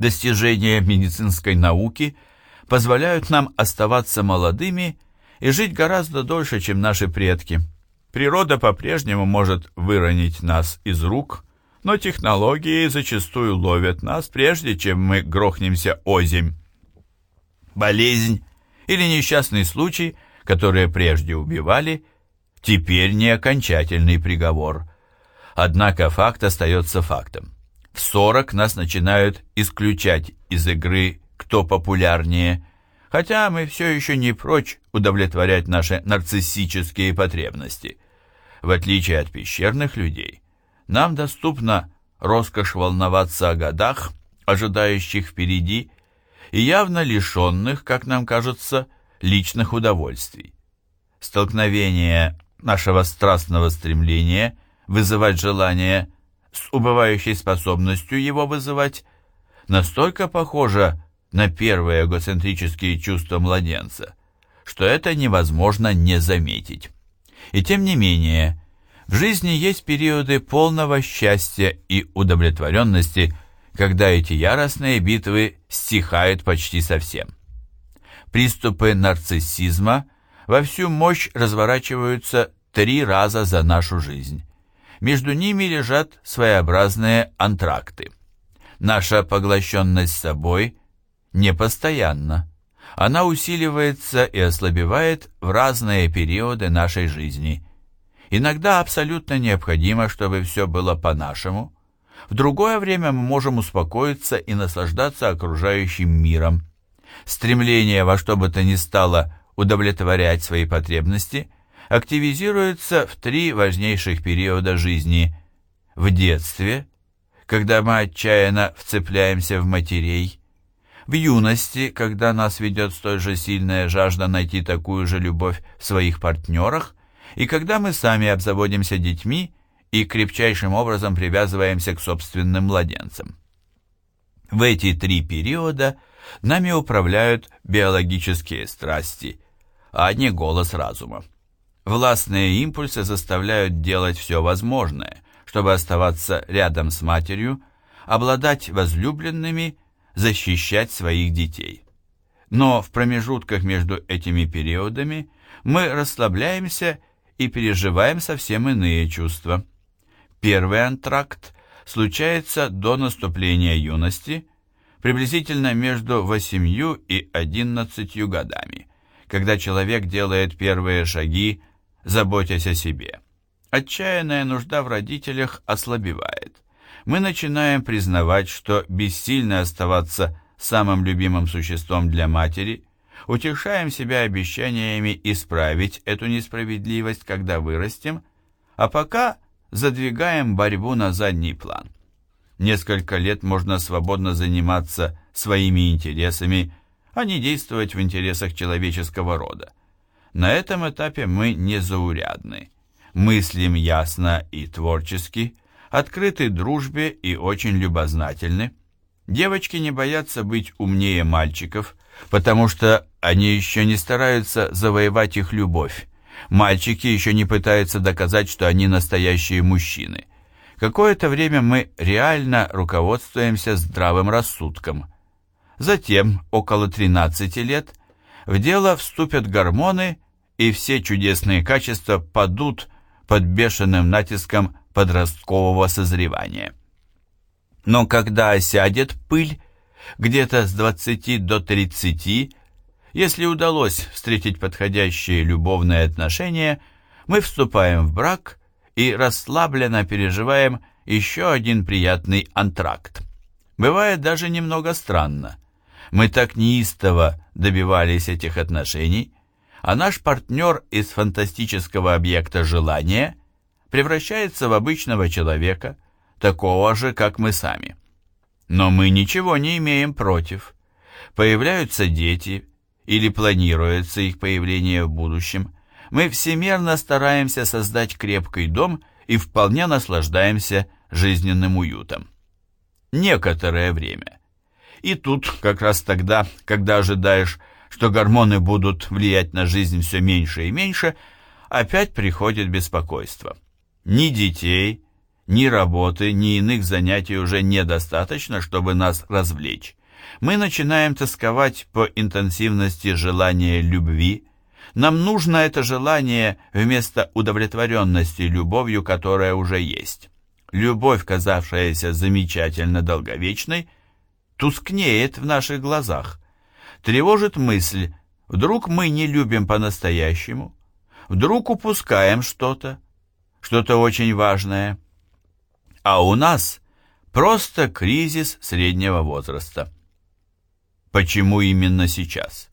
Достижения медицинской науки позволяют нам оставаться молодыми и жить гораздо дольше, чем наши предки. Природа по-прежнему может выронить нас из рук, но технологии зачастую ловят нас, прежде чем мы грохнемся озимь. Болезнь или несчастный случай, которые прежде убивали, теперь не окончательный приговор. Однако факт остается фактом. В 40 нас начинают исключать из игры «Кто популярнее», хотя мы все еще не прочь удовлетворять наши нарциссические потребности. В отличие от пещерных людей, нам доступна роскошь волноваться о годах, ожидающих впереди, и явно лишенных, как нам кажется, личных удовольствий. Столкновение нашего страстного стремления вызывать желание с убывающей способностью его вызывать настолько похоже на первые эгоцентрические чувства младенца, что это невозможно не заметить. И тем не менее, в жизни есть периоды полного счастья и удовлетворенности, когда эти яростные битвы стихают почти совсем. Приступы нарциссизма во всю мощь разворачиваются три раза за нашу жизнь. Между ними лежат своеобразные антракты. Наша поглощенность собой непостоянна. Она усиливается и ослабевает в разные периоды нашей жизни. Иногда абсолютно необходимо, чтобы все было по-нашему. В другое время мы можем успокоиться и наслаждаться окружающим миром. Стремление во что бы то ни стало удовлетворять свои потребности активизируется в три важнейших периода жизни. В детстве, когда мы отчаянно вцепляемся в матерей, в юности, когда нас ведет столь же сильная жажда найти такую же любовь в своих партнерах, и когда мы сами обзаводимся детьми и крепчайшим образом привязываемся к собственным младенцам. В эти три периода нами управляют биологические страсти, а не голос разума. Властные импульсы заставляют делать все возможное, чтобы оставаться рядом с матерью, обладать возлюбленными защищать своих детей. Но в промежутках между этими периодами мы расслабляемся и переживаем совсем иные чувства. Первый антракт случается до наступления юности, приблизительно между 8 и 11 годами, когда человек делает первые шаги, заботясь о себе. Отчаянная нужда в родителях ослабевает мы начинаем признавать, что бессильно оставаться самым любимым существом для матери, утешаем себя обещаниями исправить эту несправедливость, когда вырастем, а пока задвигаем борьбу на задний план. Несколько лет можно свободно заниматься своими интересами, а не действовать в интересах человеческого рода. На этом этапе мы незаурядны, мыслим ясно и творчески, открыты дружбе и очень любознательны. Девочки не боятся быть умнее мальчиков, потому что они еще не стараются завоевать их любовь. Мальчики еще не пытаются доказать, что они настоящие мужчины. Какое-то время мы реально руководствуемся здравым рассудком. Затем, около 13 лет, в дело вступят гормоны, и все чудесные качества падут под бешеным натиском подросткового созревания. Но когда осядет пыль, где-то с 20 до 30, если удалось встретить подходящие любовные отношения, мы вступаем в брак и расслабленно переживаем еще один приятный антракт. Бывает даже немного странно. Мы так неистово добивались этих отношений, а наш партнер из фантастического объекта желания превращается в обычного человека, такого же, как мы сами. Но мы ничего не имеем против. Появляются дети, или планируется их появление в будущем, мы всемерно стараемся создать крепкий дом и вполне наслаждаемся жизненным уютом. Некоторое время. И тут, как раз тогда, когда ожидаешь, что гормоны будут влиять на жизнь все меньше и меньше, опять приходит беспокойство. Ни детей, Ни работы, ни иных занятий уже недостаточно, чтобы нас развлечь. Мы начинаем тосковать по интенсивности желания любви. Нам нужно это желание вместо удовлетворенности любовью, которая уже есть. Любовь, казавшаяся замечательно долговечной, тускнеет в наших глазах. Тревожит мысль, вдруг мы не любим по-настоящему, вдруг упускаем что-то, что-то очень важное. А у нас просто кризис среднего возраста. Почему именно сейчас?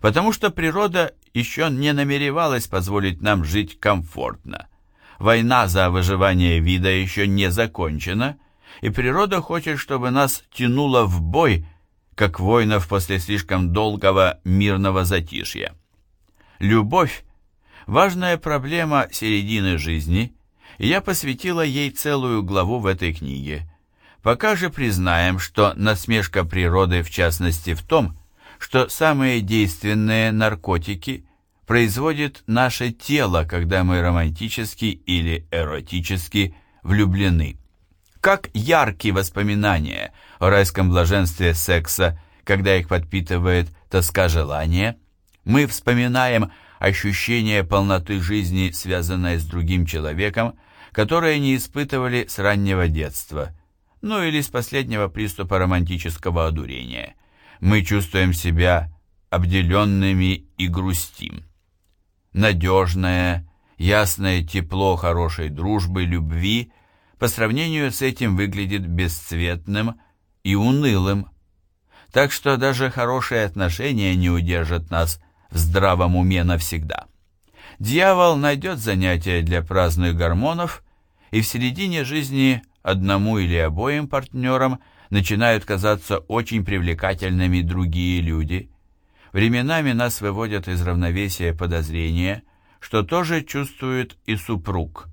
Потому что природа еще не намеревалась позволить нам жить комфортно. Война за выживание вида еще не закончена, и природа хочет, чтобы нас тянуло в бой, как воинов после слишком долгого мирного затишья. Любовь – важная проблема середины жизни – я посвятила ей целую главу в этой книге. Пока же признаем, что насмешка природы в частности в том, что самые действенные наркотики производит наше тело, когда мы романтически или эротически влюблены. Как яркие воспоминания о райском блаженстве секса, когда их подпитывает тоска желания, мы вспоминаем ощущение полноты жизни, связанное с другим человеком, которые не испытывали с раннего детства, ну или с последнего приступа романтического одурения. Мы чувствуем себя обделенными и грустим. Надежное, ясное тепло хорошей дружбы, любви по сравнению с этим выглядит бесцветным и унылым. Так что даже хорошие отношения не удержат нас в здравом уме навсегда. Дьявол найдет занятия для праздных гормонов и в середине жизни одному или обоим партнерам начинают казаться очень привлекательными другие люди. Временами нас выводят из равновесия подозрения, что тоже чувствует и супруг,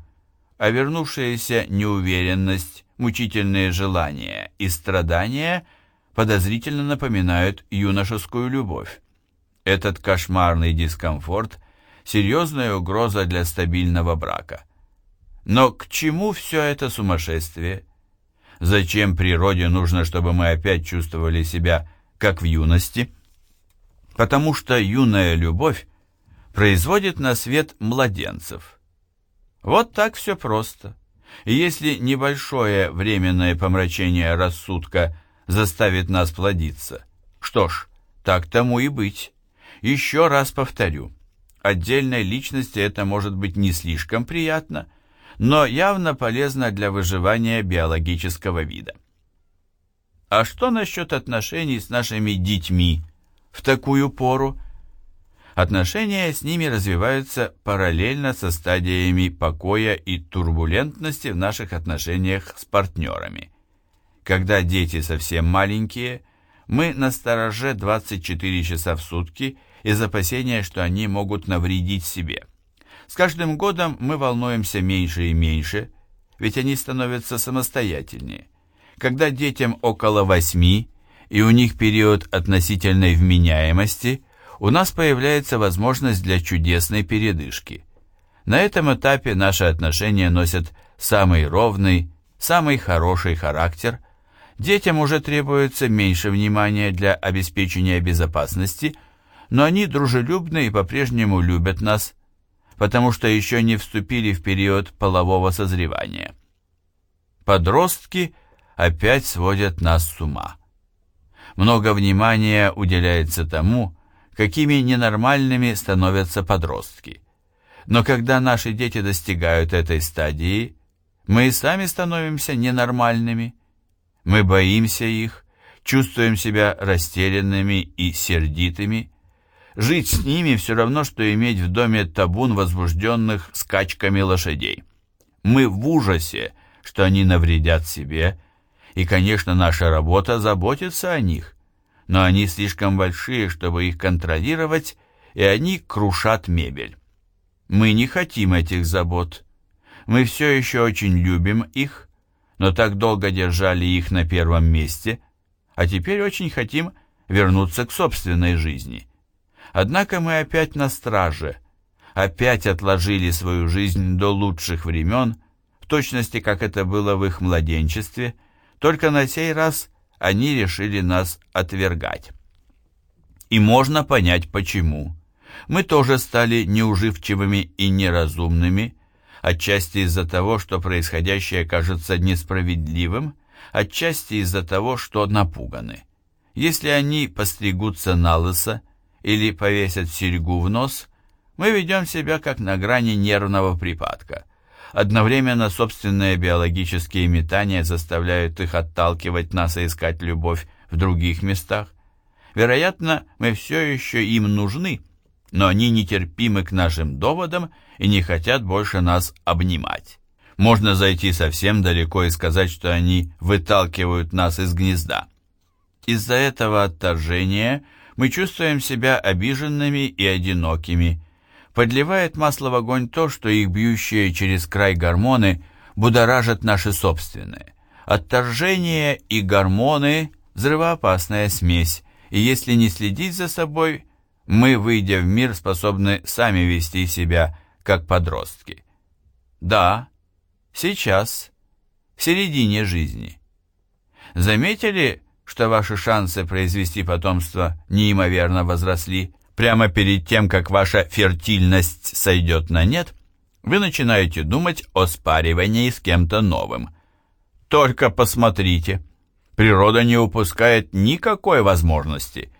а вернувшаяся неуверенность, мучительные желания и страдания подозрительно напоминают юношескую любовь. Этот кошмарный дискомфорт – серьезная угроза для стабильного брака – но к чему все это сумасшествие? Зачем природе нужно, чтобы мы опять чувствовали себя как в юности? Потому что юная любовь производит на свет младенцев. Вот так все просто. И если небольшое временное помрачение рассудка заставит нас плодиться, что ж, так тому и быть. Еще раз повторю, отдельной личности это может быть не слишком приятно, но явно полезна для выживания биологического вида. А что насчет отношений с нашими детьми в такую пору? Отношения с ними развиваются параллельно со стадиями покоя и турбулентности в наших отношениях с партнерами. Когда дети совсем маленькие, мы на стороже 24 часа в сутки из опасения, что они могут навредить себе – с каждым годом мы волнуемся меньше и меньше, ведь они становятся самостоятельнее. Когда детям около восьми, и у них период относительной вменяемости, у нас появляется возможность для чудесной передышки. На этом этапе наши отношения носят самый ровный, самый хороший характер. Детям уже требуется меньше внимания для обеспечения безопасности, но они дружелюбны и по-прежнему любят нас, потому что еще не вступили в период полового созревания. Подростки опять сводят нас с ума. Много внимания уделяется тому, какими ненормальными становятся подростки. Но когда наши дети достигают этой стадии, мы и сами становимся ненормальными. Мы боимся их, чувствуем себя растерянными и сердитыми, Жить с ними все равно, что иметь в доме табун возбужденных скачками лошадей. Мы в ужасе, что они навредят себе, и, конечно, наша работа заботиться о них, но они слишком большие, чтобы их контролировать, и они крушат мебель. Мы не хотим этих забот. Мы все еще очень любим их, но так долго держали их на первом месте, а теперь очень хотим вернуться к собственной жизни. Однако мы опять на страже, опять отложили свою жизнь до лучших времен, в точности, как это было в их младенчестве, только на сей раз они решили нас отвергать. И можно понять почему. Мы тоже стали неуживчивыми и неразумными, отчасти из-за того, что происходящее кажется несправедливым, отчасти из-за того, что напуганы. Если они постригутся на лысо или повесят серьгу в нос, мы ведем себя как на грани нервного припадка. Одновременно собственные биологические метания заставляют их отталкивать нас и искать любовь в других местах. Вероятно, мы все еще им нужны, но они нетерпимы к нашим доводам и не хотят больше нас обнимать. Можно зайти совсем далеко и сказать, что они выталкивают нас из гнезда. Из-за этого отторжения мы чувствуем себя обиженными и одинокими. Подливает масло в огонь то, что их бьющие через край гормоны будоражат наши собственные. Отторжение и гормоны – взрывоопасная смесь, и если не следить за собой, мы, выйдя в мир, способны сами вести себя, как подростки. Да, сейчас, в середине жизни. Заметили, что ваши шансы произвести потомство неимоверно возросли? Прямо перед тем, как ваша фертильность сойдет на нет, вы начинаете думать о спаривании с кем-то новым. Только посмотрите, природа не упускает никакой возможности.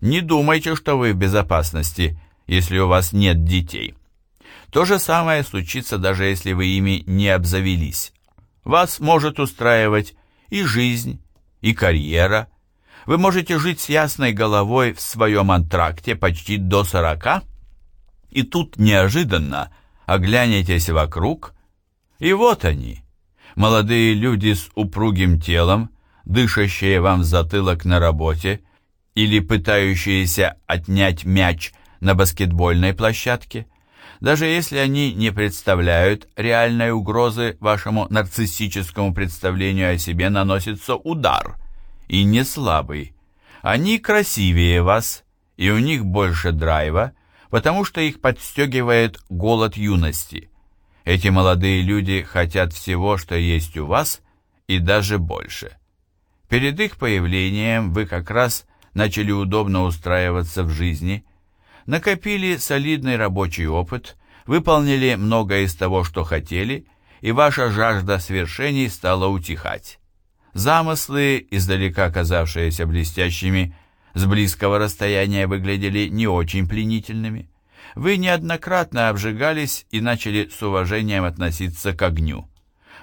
Не думайте, что вы в безопасности, если у вас нет детей. То же самое случится, даже если вы ими не обзавелись. Вас может устраивать и жизнь, и карьера. Вы можете жить с ясной головой в своем антракте почти до сорока, и тут неожиданно оглянетесь вокруг, и вот они, молодые люди с упругим телом, дышащие вам в затылок на работе или пытающиеся отнять мяч на баскетбольной площадке – даже если они не представляют реальной угрозы вашему нарциссическому представлению о себе, наносится удар, и не слабый. Они красивее вас, и у них больше драйва, потому что их подстегивает голод юности. Эти молодые люди хотят всего, что есть у вас, и даже больше. Перед их появлением вы как раз начали удобно устраиваться в жизни – накопили солидный рабочий опыт, выполнили многое из того, что хотели, и ваша жажда свершений стала утихать. Замыслы, издалека казавшиеся блестящими, с близкого расстояния выглядели не очень пленительными. Вы неоднократно обжигались и начали с уважением относиться к огню.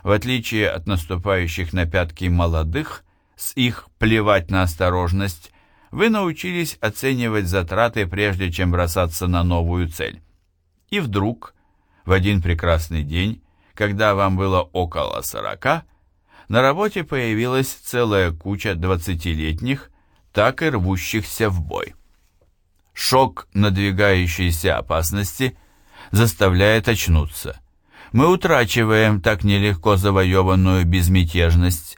В отличие от наступающих на пятки молодых, с их плевать на осторожность, вы научились оценивать затраты, прежде чем бросаться на новую цель. И вдруг, в один прекрасный день, когда вам было около сорока, на работе появилась целая куча двадцатилетних, так и рвущихся в бой. Шок надвигающейся опасности заставляет очнуться. Мы утрачиваем так нелегко завоеванную безмятежность.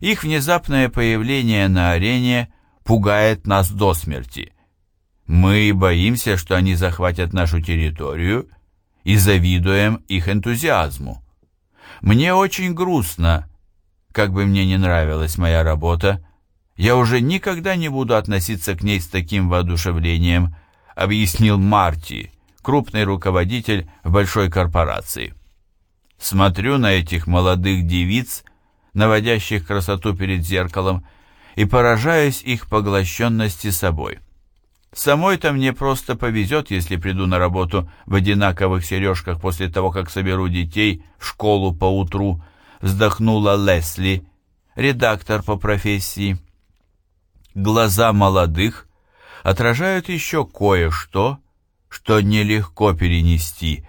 Их внезапное появление на арене пугает нас до смерти. Мы боимся, что они захватят нашу территорию и завидуем их энтузиазму. Мне очень грустно, как бы мне не нравилась моя работа, я уже никогда не буду относиться к ней с таким воодушевлением, объяснил Марти, крупный руководитель в большой корпорации. Смотрю на этих молодых девиц, наводящих красоту перед зеркалом, и поражаюсь их поглощенности собой. Самой-то мне просто повезет, если приду на работу в одинаковых сережках после того, как соберу детей в школу поутру, вздохнула Лесли, редактор по профессии. Глаза молодых отражают еще кое-что, что нелегко перенести,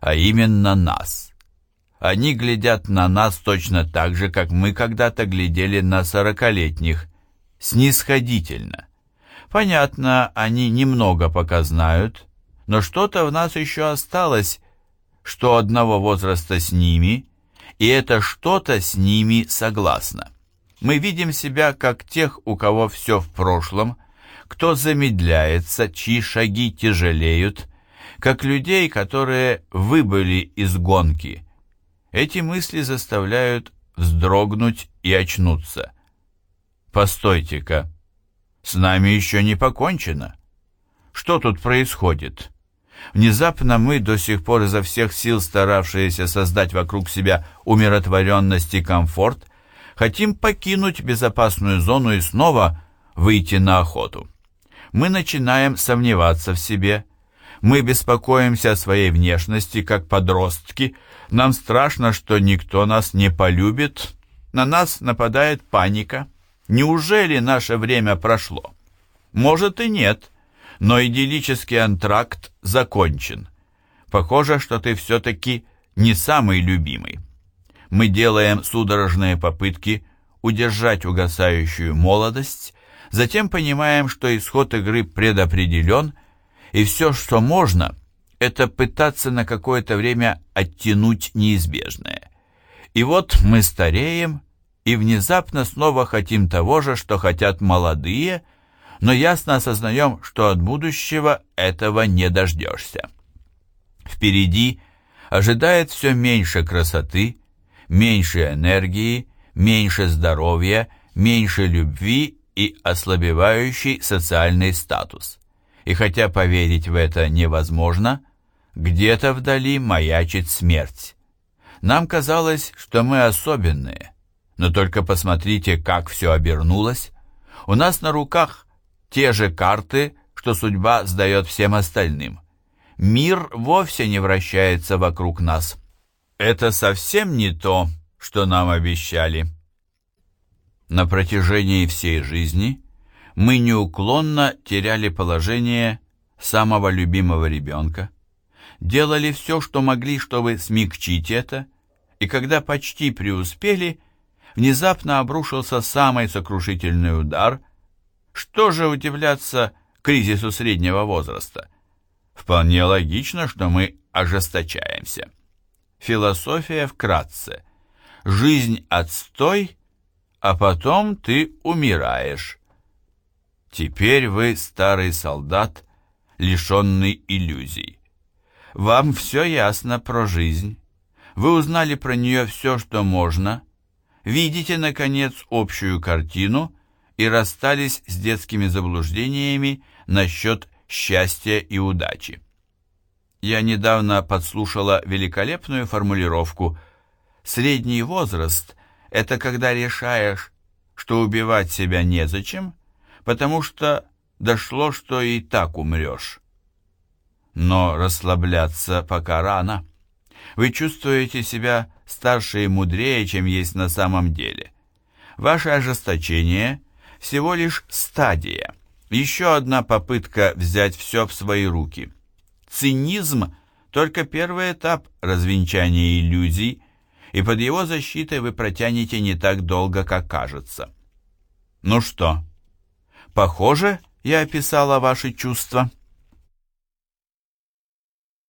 а именно нас. Они глядят на нас точно так же, как мы когда-то глядели на сорокалетних, снисходительно. Понятно, они немного пока знают, но что-то в нас еще осталось, что одного возраста с ними, и это что-то с ними согласно. Мы видим себя как тех, у кого все в прошлом, кто замедляется, чьи шаги тяжелеют, как людей, которые выбыли из гонки – Эти мысли заставляют вздрогнуть и очнуться. Постойте-ка, с нами еще не покончено. Что тут происходит? Внезапно мы, до сих пор изо всех сил старавшиеся создать вокруг себя умиротворенность и комфорт, хотим покинуть безопасную зону и снова выйти на охоту. Мы начинаем сомневаться в себе, мы беспокоимся о своей внешности, как подростки, нам страшно, что никто нас не полюбит, на нас нападает паника. Неужели наше время прошло? Может и нет, но идиллический антракт закончен. Похоже, что ты все-таки не самый любимый. Мы делаем судорожные попытки удержать угасающую молодость, затем понимаем, что исход игры предопределен, и все, что можно, это пытаться на какое-то время оттянуть неизбежное. И вот мы стареем, и внезапно снова хотим того же, что хотят молодые, но ясно осознаем, что от будущего этого не дождешься. Впереди ожидает все меньше красоты, меньше энергии, меньше здоровья, меньше любви и ослабевающий социальный статус. И хотя поверить в это невозможно, где-то вдали маячит смерть. Нам казалось, что мы особенные, но только посмотрите, как все обернулось. У нас на руках те же карты, что судьба сдает всем остальным. Мир вовсе не вращается вокруг нас. Это совсем не то, что нам обещали. На протяжении всей жизни мы неуклонно теряли положение самого любимого ребенка, делали все, что могли, чтобы смягчить это, и когда почти преуспели, внезапно обрушился самый сокрушительный удар. Что же удивляться кризису среднего возраста? Вполне логично, что мы ожесточаемся. Философия вкратце. Жизнь отстой, а потом ты умираешь. Теперь вы старый солдат, лишенный иллюзий. Вам все ясно про жизнь. Вы узнали про нее все, что можно, видите, наконец, общую картину и расстались с детскими заблуждениями насчет счастья и удачи. Я недавно подслушала великолепную формулировку «Средний возраст – это когда решаешь, что убивать себя незачем, потому что дошло, что и так умрешь». Но расслабляться пока рано. Вы чувствуете себя старше и мудрее, чем есть на самом деле. Ваше ожесточение – всего лишь стадия, еще одна попытка взять все в свои руки. Цинизм – только первый этап развенчания иллюзий, и под его защитой вы протянете не так долго, как кажется. Ну что, похоже, я описала ваши чувства –